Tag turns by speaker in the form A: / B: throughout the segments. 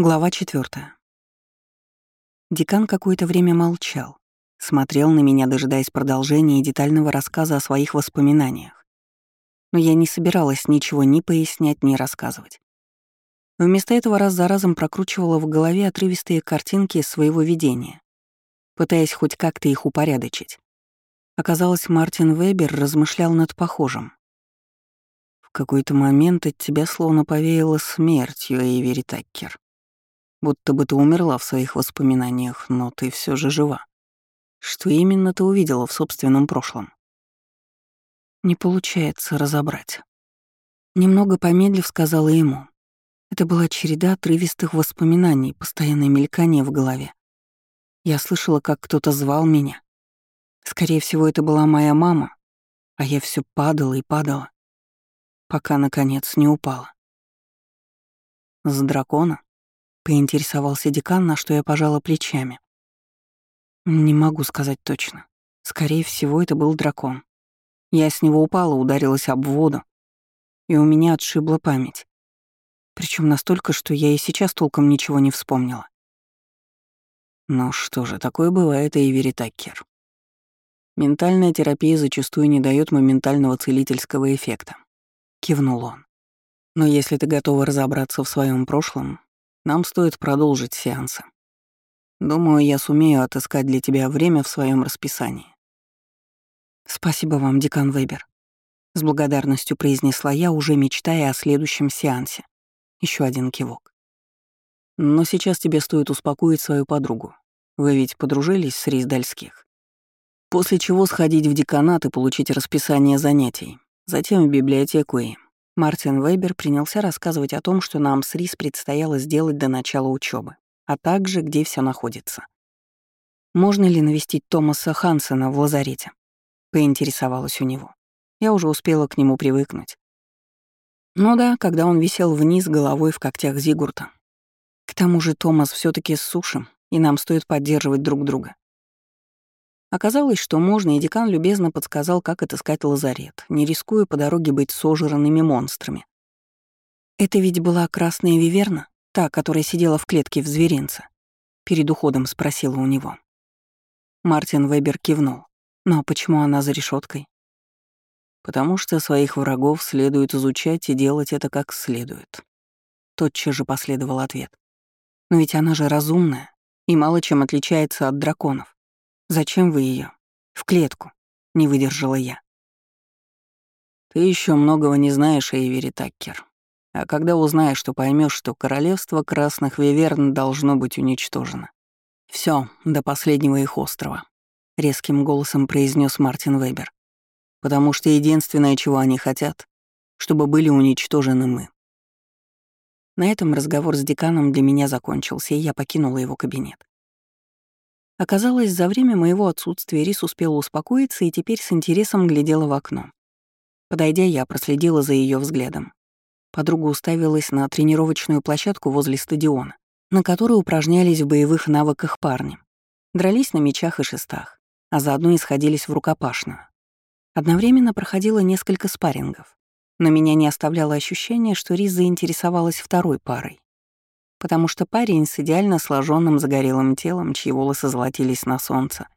A: Глава четвертая. Декан какое-то время молчал, смотрел на меня, дожидаясь продолжения и детального рассказа о своих воспоминаниях. Но я не собиралась ничего ни пояснять, ни рассказывать. Вместо этого раз за разом прокручивала в голове отрывистые картинки своего видения, пытаясь хоть как-то их упорядочить. Оказалось, Мартин Вебер размышлял над похожим. В какой-то момент от тебя словно повеяло смертью, Эйвери Таккер. Будто бы ты умерла в своих воспоминаниях, но ты все же жива. Что именно ты увидела в собственном прошлом? Не получается разобрать. Немного помедлив сказала ему. Это была череда отрывистых воспоминаний, постоянное мелькание в голове. Я слышала, как кто-то звал меня. Скорее всего, это была моя мама, а я все падала и падала, пока, наконец, не упала. С дракона? Поинтересовался декан, на что я пожала плечами. Не могу сказать точно. Скорее всего, это был дракон. Я с него упала, ударилась об воду, и у меня отшибла память. Причем настолько, что я и сейчас толком ничего не вспомнила. Ну что же, такое бывает и Эйвери Таккер. Ментальная терапия зачастую не дает моментального целительского эффекта. Кивнул он. Но если ты готова разобраться в своем прошлом, нам стоит продолжить сеансы. Думаю, я сумею отыскать для тебя время в своем расписании. Спасибо вам, декан Вебер. С благодарностью произнесла я, уже мечтая о следующем сеансе. Еще один кивок. Но сейчас тебе стоит успокоить свою подругу. Вы ведь подружились с Риздальских. После чего сходить в деканат и получить расписание занятий. Затем в библиотеку и Мартин Вебер принялся рассказывать о том, что нам с Рис предстояло сделать до начала учебы, а также где все находится. «Можно ли навестить Томаса Хансена в лазарете?» — поинтересовалась у него. Я уже успела к нему привыкнуть. Ну да, когда он висел вниз головой в когтях Зигурта. К тому же Томас все таки с сушем, и нам стоит поддерживать друг друга. Оказалось, что можно, и декан любезно подсказал, как отыскать лазарет, не рискуя по дороге быть сожранными монстрами. «Это ведь была красная виверна, та, которая сидела в клетке в зверинце?» Перед уходом спросила у него. Мартин Вебер кивнул. «Но почему она за решеткой? «Потому что своих врагов следует изучать и делать это как следует». Тотчас же последовал ответ. «Но ведь она же разумная и мало чем отличается от драконов. Зачем вы ее? В клетку. Не выдержала я. Ты еще многого не знаешь, Эйвери Таккер. А когда узнаешь, что поймешь, что королевство красных виверн должно быть уничтожено. Все до последнего их острова, резким голосом произнес Мартин Вебер. Потому что единственное, чего они хотят, чтобы были уничтожены мы. На этом разговор с деканом для меня закончился, и я покинула его кабинет. Оказалось, за время моего отсутствия Рис успела успокоиться и теперь с интересом глядела в окно. Подойдя, я проследила за ее взглядом. Подруга уставилась на тренировочную площадку возле стадиона, на которой упражнялись в боевых навыках парни. Дрались на мечах и шестах, а заодно исходились в рукопашную. Одновременно проходило несколько спаррингов, но меня не оставляло ощущение, что Рис заинтересовалась второй парой потому что парень с идеально сложенным загорелым телом, чьи волосы золотились на солнце,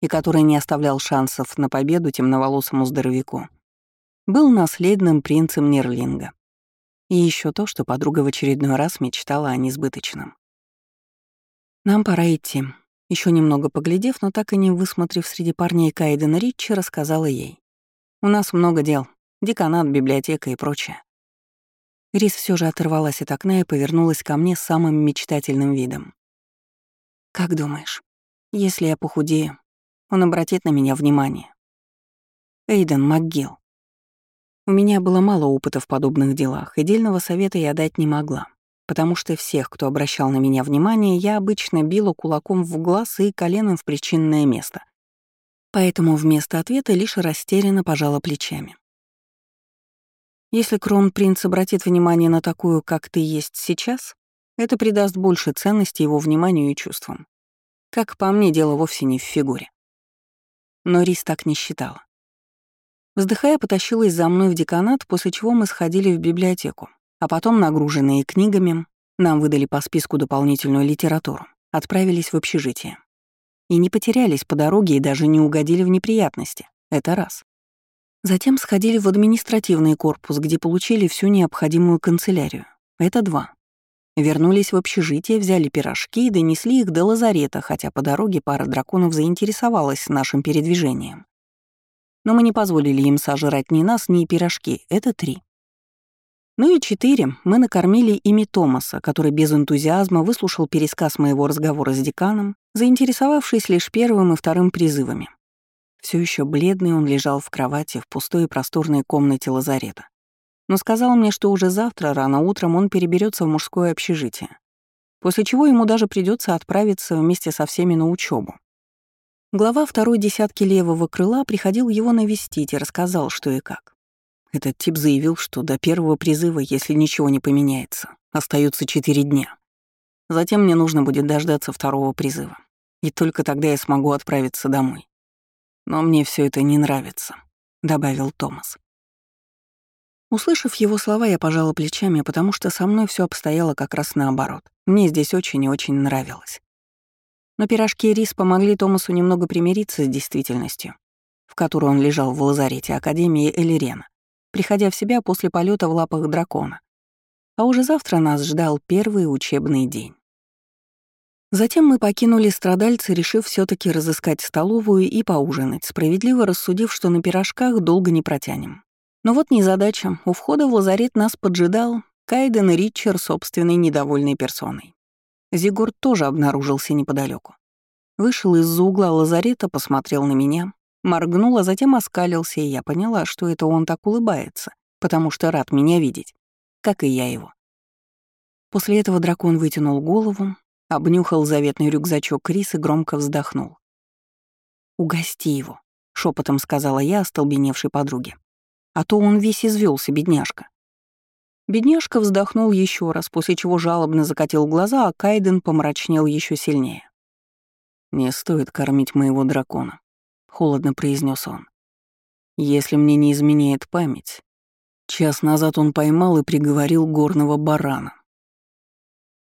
A: и который не оставлял шансов на победу темноволосому здоровяку, был наследным принцем Нерлинга. И еще то, что подруга в очередной раз мечтала о несбыточном. «Нам пора идти», еще немного поглядев, но так и не высмотрев среди парней Кайдена Ричи, рассказала ей. «У нас много дел. Деканат, библиотека и прочее. Рис все же оторвалась от окна и повернулась ко мне с самым мечтательным видом. «Как думаешь, если я похудею, он обратит на меня внимание?» Эйден МакГилл. У меня было мало опыта в подобных делах, и дельного совета я дать не могла, потому что всех, кто обращал на меня внимание, я обычно била кулаком в глаз и коленом в причинное место. Поэтому вместо ответа лишь растерянно пожала плечами. Если кронпринц обратит внимание на такую, как ты есть сейчас, это придаст больше ценности его вниманию и чувствам. Как по мне, дело вовсе не в фигуре. Но Рис так не считала. Вздыхая, потащилась за мной в деканат, после чего мы сходили в библиотеку, а потом, нагруженные книгами, Нам выдали по списку дополнительную литературу, отправились в общежитие. И не потерялись по дороге и даже не угодили в неприятности. Это раз. Затем сходили в административный корпус, где получили всю необходимую канцелярию. Это два. Вернулись в общежитие, взяли пирожки и донесли их до лазарета, хотя по дороге пара драконов заинтересовалась нашим передвижением. Но мы не позволили им сожрать ни нас, ни пирожки. Это три. Ну и четыре. Мы накормили ими Томаса, который без энтузиазма выслушал пересказ моего разговора с деканом, заинтересовавшись лишь первым и вторым призывами. Все еще бледный он лежал в кровати в пустой и просторной комнате лазарета но сказал мне, что уже завтра рано утром он переберется в мужское общежитие, после чего ему даже придется отправиться вместе со всеми на учебу. Глава второй десятки левого крыла приходил его навестить и рассказал, что и как. Этот тип заявил, что до первого призыва, если ничего не поменяется, остаются четыре дня. Затем мне нужно будет дождаться второго призыва. И только тогда я смогу отправиться домой. Но мне все это не нравится, добавил Томас. Услышав его слова, я пожала плечами, потому что со мной все обстояло как раз наоборот. Мне здесь очень и очень нравилось. Но пирожки и рис помогли Томасу немного примириться с действительностью, в которой он лежал в лазарете Академии Элирена, приходя в себя после полета в лапах дракона. А уже завтра нас ждал первый учебный день. Затем мы покинули страдальцы, решив все таки разыскать столовую и поужинать, справедливо рассудив, что на пирожках долго не протянем. Но вот незадача. У входа в лазарет нас поджидал Кайден Ричер собственной недовольной персоной. Зигурд тоже обнаружился неподалеку. Вышел из-за угла лазарета, посмотрел на меня, моргнул, а затем оскалился, и я поняла, что это он так улыбается, потому что рад меня видеть, как и я его. После этого дракон вытянул голову, обнюхал заветный рюкзачок Крис и громко вздохнул. «Угости его», — шепотом сказала я остолбеневшей подруге а то он весь извелся, бедняжка. Бедняжка вздохнул еще раз, после чего жалобно закатил глаза, а Кайден помрачнел еще сильнее. «Не стоит кормить моего дракона», — холодно произнес он. «Если мне не изменяет память, час назад он поймал и приговорил горного барана».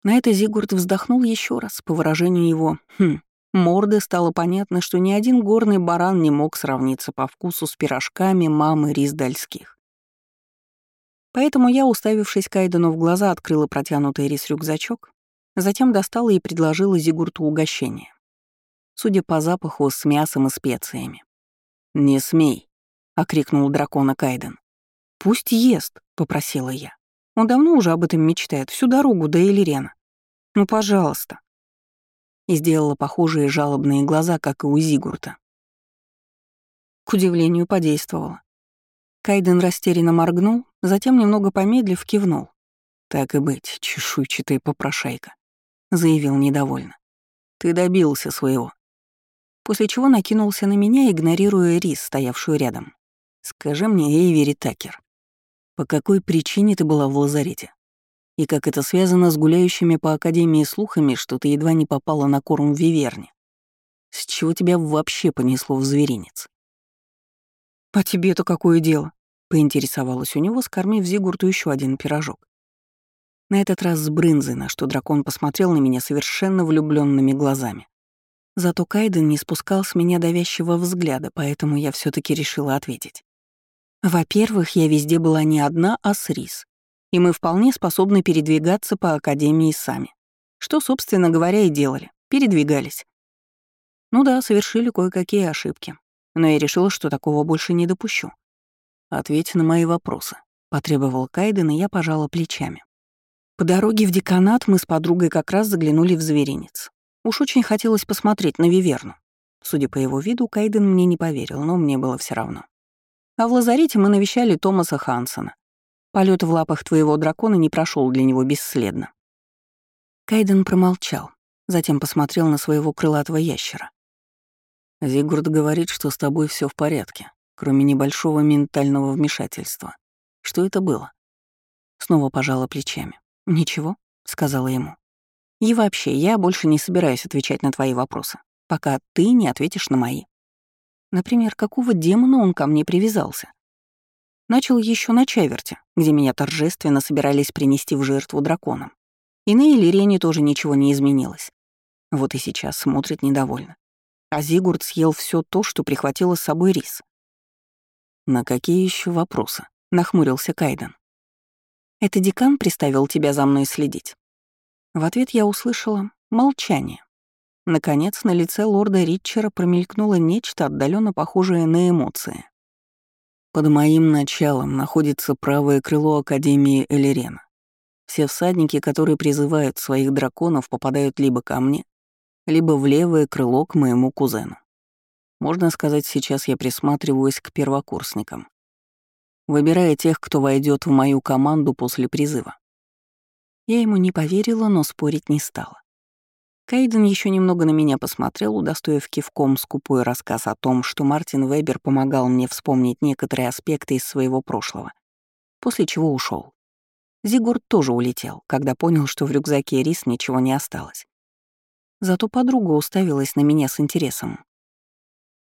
A: На это Зигурд вздохнул еще раз, по выражению его «хм». Морды стало понятно, что ни один горный баран не мог сравниться по вкусу с пирожками мамы Риздальских. Поэтому я, уставившись Кайдену в глаза, открыла протянутый рис-рюкзачок, затем достала и предложила Зигурту угощение. Судя по запаху, с мясом и специями. «Не смей!» — окрикнул дракона Кайден. «Пусть ест», — попросила я. Он давно уже об этом мечтает, всю дорогу до Элирена. Ну, пожалуйста и сделала похожие жалобные глаза, как и у Зигурта. К удивлению, подействовала. Кайден растерянно моргнул, затем, немного помедлив, кивнул. «Так и быть, чешуйчатая попрошайка», — заявил недовольно. «Ты добился своего». После чего накинулся на меня, игнорируя рис, стоявшую рядом. «Скажи мне, Эйвери Такер, по какой причине ты была в лазарете?» и как это связано с гуляющими по Академии слухами, что ты едва не попала на корм в Виверне. С чего тебя вообще понесло в зверинец? «А тебе-то какое дело?» — поинтересовалась у него, скормив Зигурту еще один пирожок. На этот раз с брынзой, на что дракон посмотрел на меня совершенно влюбленными глазами. Зато Кайден не спускал с меня давящего взгляда, поэтому я все таки решила ответить. Во-первых, я везде была не одна, а с Рис и мы вполне способны передвигаться по Академии сами. Что, собственно говоря, и делали. Передвигались. Ну да, совершили кое-какие ошибки. Но я решила, что такого больше не допущу. «Ответь на мои вопросы», — потребовал Кайден, и я пожала плечами. По дороге в деканат мы с подругой как раз заглянули в зверинец. Уж очень хотелось посмотреть на Виверну. Судя по его виду, Кайден мне не поверил, но мне было все равно. А в лазарете мы навещали Томаса Хансона, Полет в лапах твоего дракона не прошел для него бесследно. Кайден промолчал, затем посмотрел на своего крылатого ящера. Зигурд говорит, что с тобой все в порядке, кроме небольшого ментального вмешательства. Что это было? Снова пожала плечами. «Ничего», — сказала ему. «И вообще, я больше не собираюсь отвечать на твои вопросы, пока ты не ответишь на мои. Например, какого демона он ко мне привязался? Начал еще на Чаверте, где меня торжественно собирались принести в жертву драконам. И на Элирене тоже ничего не изменилось. Вот и сейчас смотрит недовольно. А Зигурд съел все то, что прихватила с собой рис. «На какие еще вопросы?» — нахмурился Кайден. «Это декан приставил тебя за мной следить?» В ответ я услышала молчание. Наконец, на лице лорда Ритчера промелькнуло нечто отдаленно похожее на эмоции. Под моим началом находится правое крыло Академии Элерена. Все всадники, которые призывают своих драконов, попадают либо ко мне, либо в левое крыло к моему кузену. Можно сказать, сейчас я присматриваюсь к первокурсникам, выбирая тех, кто войдет в мою команду после призыва. Я ему не поверила, но спорить не стала. Кайден еще немного на меня посмотрел, удостоив кивком скупой рассказ о том, что Мартин Вебер помогал мне вспомнить некоторые аспекты из своего прошлого, после чего ушел. Зигурд тоже улетел, когда понял, что в рюкзаке рис ничего не осталось. Зато подруга уставилась на меня с интересом.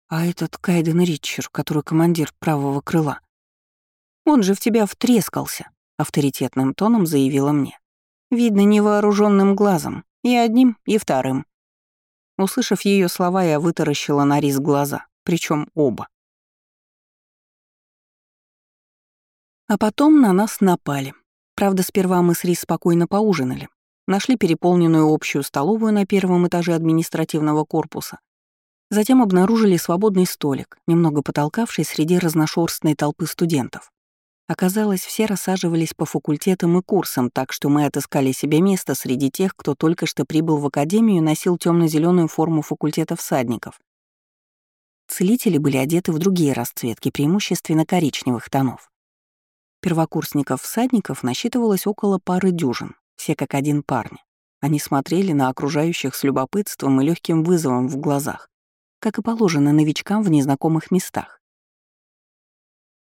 A: «А этот Кайден Ритчер, который командир правого крыла, он же в тебя втрескался», — авторитетным тоном заявила мне. «Видно невооруженным глазом, и одним, и вторым. Услышав ее слова, я вытаращила на рис глаза, причем оба. А потом на нас напали. Правда, сперва мы с Рис спокойно поужинали. Нашли переполненную общую столовую на первом этаже административного корпуса. Затем обнаружили свободный столик, немного потолкавший среди разношерстной толпы студентов. Оказалось, все рассаживались по факультетам и курсам, так что мы отыскали себе место среди тех, кто только что прибыл в академию и носил темно зеленую форму факультета всадников. Целители были одеты в другие расцветки, преимущественно коричневых тонов. Первокурсников-всадников насчитывалось около пары дюжин, все как один парни. Они смотрели на окружающих с любопытством и легким вызовом в глазах, как и положено новичкам в незнакомых местах.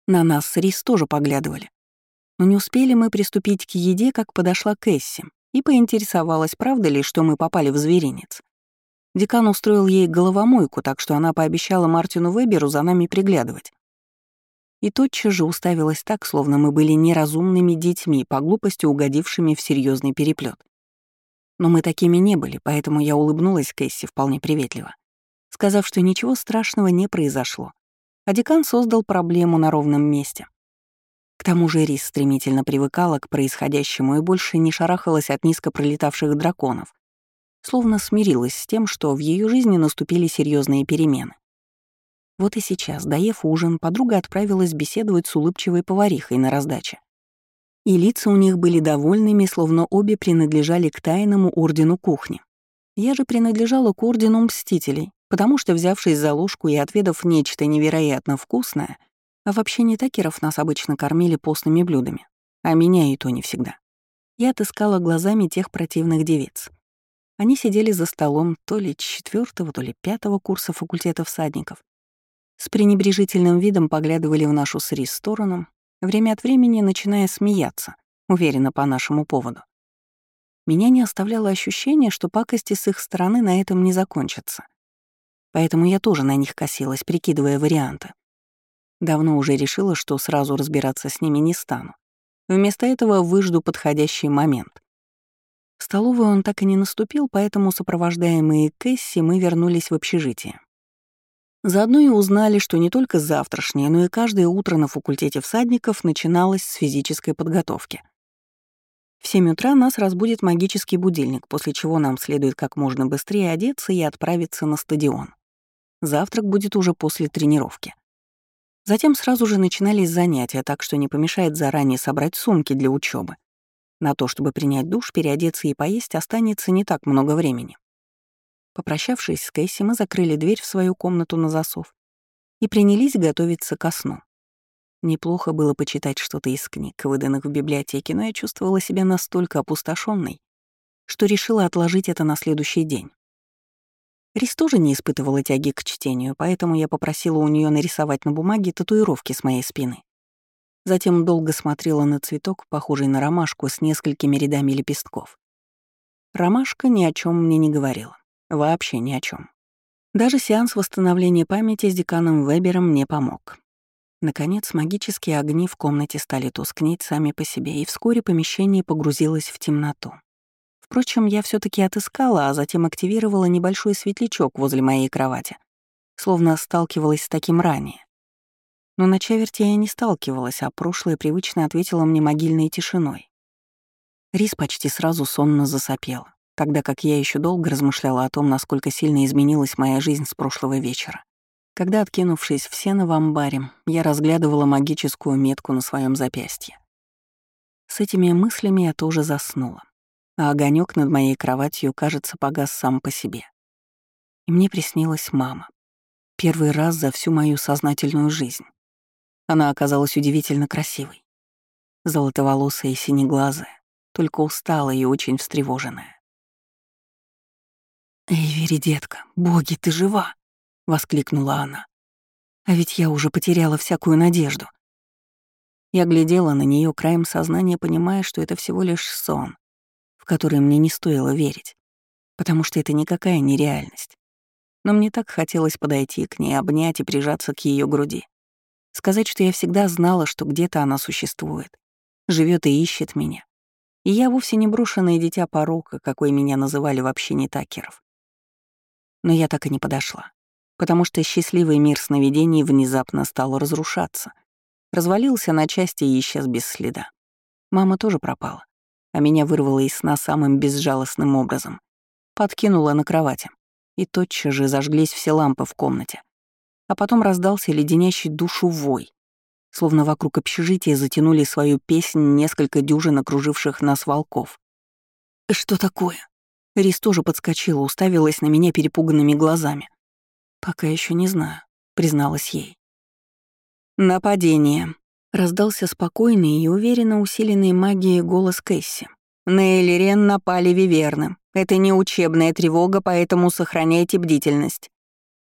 A: На нас с Рис тоже поглядывали. Но не успели мы приступить к еде, как подошла Кэсси и поинтересовалась, правда ли, что мы попали в зверинец. Декан устроил ей головомойку, так что она пообещала Мартину Веберу за нами приглядывать. И тотчас же уставилась так, словно мы были неразумными детьми, по глупости угодившими в серьезный переплет. Но мы такими не были, поэтому я улыбнулась Кэсси вполне приветливо, сказав, что ничего страшного не произошло, а декан создал проблему на ровном месте. К тому же Рис стремительно привыкала к происходящему и больше не шарахалась от низко пролетавших драконов, словно смирилась с тем, что в ее жизни наступили серьезные перемены. Вот и сейчас, доев ужин, подруга отправилась беседовать с улыбчивой поварихой на раздаче. И лица у них были довольными, словно обе принадлежали к тайному ордену кухни. Я же принадлежала к ордену мстителей, потому что, взявшись за ложку и отведав нечто невероятно вкусное, а вообще не такеров нас обычно кормили постными блюдами, а меня и то не всегда. Я отыскала глазами тех противных девиц. Они сидели за столом то ли четвертого, то ли пятого курса факультета всадников. С пренебрежительным видом поглядывали в нашу с Рис сторону, время от времени начиная смеяться, уверенно по нашему поводу. Меня не оставляло ощущение, что пакости с их стороны на этом не закончатся поэтому я тоже на них косилась, прикидывая варианты. Давно уже решила, что сразу разбираться с ними не стану. Вместо этого выжду подходящий момент. В столовую он так и не наступил, поэтому, сопровождаемые Кэсси, мы вернулись в общежитие. Заодно и узнали, что не только завтрашнее, но и каждое утро на факультете всадников начиналось с физической подготовки. В 7 утра нас разбудит магический будильник, после чего нам следует как можно быстрее одеться и отправиться на стадион. Завтрак будет уже после тренировки. Затем сразу же начинались занятия, так что не помешает заранее собрать сумки для учебы. На то, чтобы принять душ, переодеться и поесть, останется не так много времени. Попрощавшись с Кэсси, мы закрыли дверь в свою комнату на засов и принялись готовиться ко сну. Неплохо было почитать что-то из книг, выданных в библиотеке, но я чувствовала себя настолько опустошенной, что решила отложить это на следующий день. Рис тоже не испытывала тяги к чтению, поэтому я попросила у нее нарисовать на бумаге татуировки с моей спины. Затем долго смотрела на цветок, похожий на ромашку с несколькими рядами лепестков. Ромашка ни о чем мне не говорила. Вообще ни о чем. Даже сеанс восстановления памяти с деканом Вебером мне помог. Наконец, магические огни в комнате стали тускнеть сами по себе, и вскоре помещение погрузилось в темноту. Впрочем, я все таки отыскала, а затем активировала небольшой светлячок возле моей кровати, словно сталкивалась с таким ранее. Но на чаверти я не сталкивалась, а прошлое привычно ответило мне могильной тишиной. Рис почти сразу сонно засопел, тогда как я еще долго размышляла о том, насколько сильно изменилась моя жизнь с прошлого вечера. Когда, откинувшись в сено в амбаре, я разглядывала магическую метку на своем запястье. С этими мыслями я тоже заснула, а огонек над моей кроватью, кажется, погас сам по себе. И мне приснилась мама. Первый раз за всю мою сознательную жизнь. Она оказалась удивительно красивой. Золотоволосая и синеглазая, только усталая и очень встревоженная. «Эйвери, детка, боги, ты жива!» — воскликнула она. «А ведь я уже потеряла всякую надежду». Я глядела на нее краем сознания, понимая, что это всего лишь сон, в который мне не стоило верить, потому что это никакая не реальность. Но мне так хотелось подойти к ней, обнять и прижаться к ее груди. Сказать, что я всегда знала, что где-то она существует, живет и ищет меня. И я вовсе не брошенное дитя порока, какой меня называли в общине Такеров. Но я так и не подошла потому что счастливый мир сновидений внезапно стал разрушаться. Развалился на части и исчез без следа. Мама тоже пропала, а меня вырвала из сна самым безжалостным образом. Подкинула на кровати, и тотчас же зажглись все лампы в комнате. А потом раздался леденящий душу вой, словно вокруг общежития затянули свою песнь несколько дюжин окруживших нас волков. «Что такое?» Рис тоже подскочила, уставилась на меня перепуганными глазами. «Пока еще не знаю», — призналась ей. «Нападение», — раздался спокойный и уверенно усиленный магией голос Кэсси. «На Элирен напали виверны. Это не учебная тревога, поэтому сохраняйте бдительность.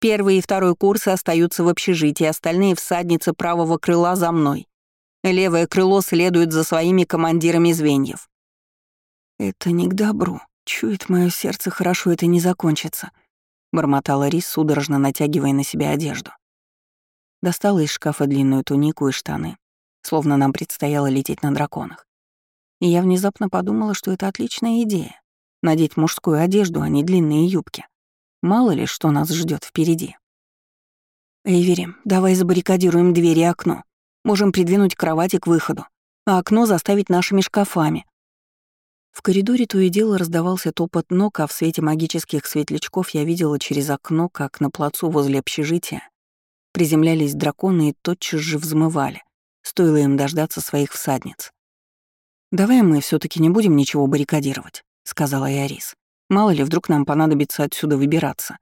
A: Первый и второй курсы остаются в общежитии, остальные всадницы правого крыла за мной. Левое крыло следует за своими командирами звеньев». «Это не к добру. Чует мое сердце, хорошо это не закончится», бормотала Рис, судорожно натягивая на себя одежду. Достала из шкафа длинную тунику и штаны, словно нам предстояло лететь на драконах. И я внезапно подумала, что это отличная идея — надеть мужскую одежду, а не длинные юбки. Мало ли, что нас ждет впереди. «Эйвери, давай забаррикадируем двери и окно. Можем придвинуть кровати к выходу, а окно заставить нашими шкафами», в коридоре то и дело раздавался топот ног, а в свете магических светлячков я видела через окно, как на плацу возле общежития приземлялись драконы и тотчас же взмывали, стоило им дождаться своих всадниц. «Давай мы все таки не будем ничего баррикадировать», — сказала я Рис. «Мало ли, вдруг нам понадобится отсюда выбираться».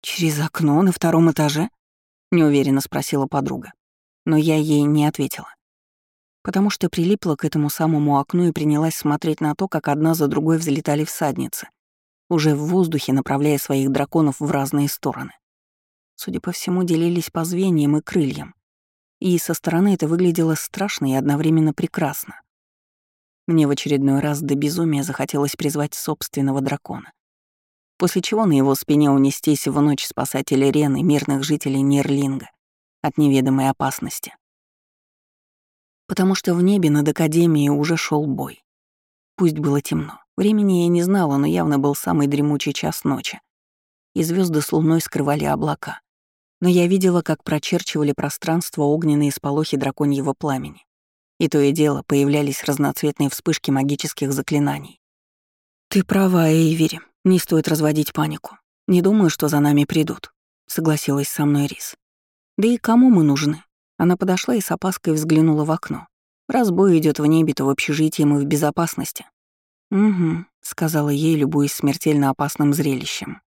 A: «Через окно на втором этаже?» — неуверенно спросила подруга. Но я ей не ответила потому что прилипла к этому самому окну и принялась смотреть на то, как одна за другой взлетали всадницы, уже в воздухе направляя своих драконов в разные стороны. Судя по всему, делились по звеньям и крыльям. И со стороны это выглядело страшно и одновременно прекрасно. Мне в очередной раз до безумия захотелось призвать собственного дракона. После чего на его спине унестись в ночь спасателя Рен и мирных жителей Нерлинга от неведомой опасности потому что в небе над Академией уже шел бой. Пусть было темно. Времени я не знала, но явно был самый дремучий час ночи. И звезды с луной скрывали облака. Но я видела, как прочерчивали пространство огненные сполохи драконьего пламени. И то и дело появлялись разноцветные вспышки магических заклинаний. «Ты права, Эйвери, не стоит разводить панику. Не думаю, что за нами придут», — согласилась со мной Рис. «Да и кому мы нужны? Она подошла и с опаской взглянула в окно. «Раз бой идет в небе, то в общежитии мы в безопасности». «Угу», — сказала ей, любуясь смертельно опасным зрелищем.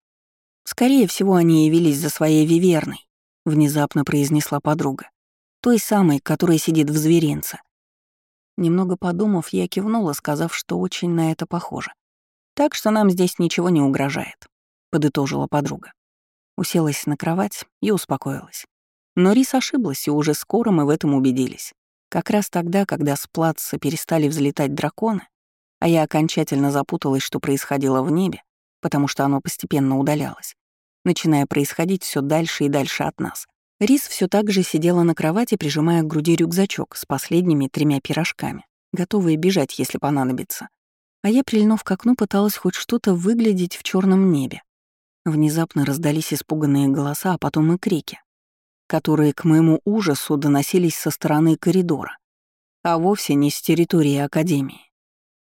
A: «Скорее всего, они явились за своей виверной», — внезапно произнесла подруга. «Той самой, которая сидит в зверинце». Немного подумав, я кивнула, сказав, что очень на это похоже. «Так что нам здесь ничего не угрожает», — подытожила подруга. Уселась на кровать и успокоилась. Но Рис ошиблась, и уже скоро мы в этом убедились. Как раз тогда, когда с плаца перестали взлетать драконы, а я окончательно запуталась, что происходило в небе, потому что оно постепенно удалялось, начиная происходить все дальше и дальше от нас. Рис все так же сидела на кровати, прижимая к груди рюкзачок с последними тремя пирожками, готовые бежать, если понадобится. А я, прильнув к окну, пыталась хоть что-то выглядеть в черном небе. Внезапно раздались испуганные голоса, а потом и крики, которые к моему ужасу доносились со стороны коридора, а вовсе не с территории Академии.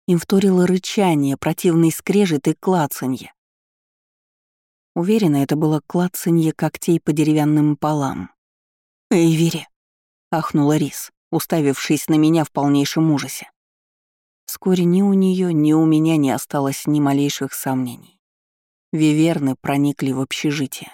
A: Им вторило рычание, противный скрежет и клацанье. Уверена, это было клацанье когтей по деревянным полам. «Эйвери!» — ахнула Рис, уставившись на меня в полнейшем ужасе. Вскоре ни у нее, ни у меня не осталось ни малейших сомнений. Виверны проникли в общежитие.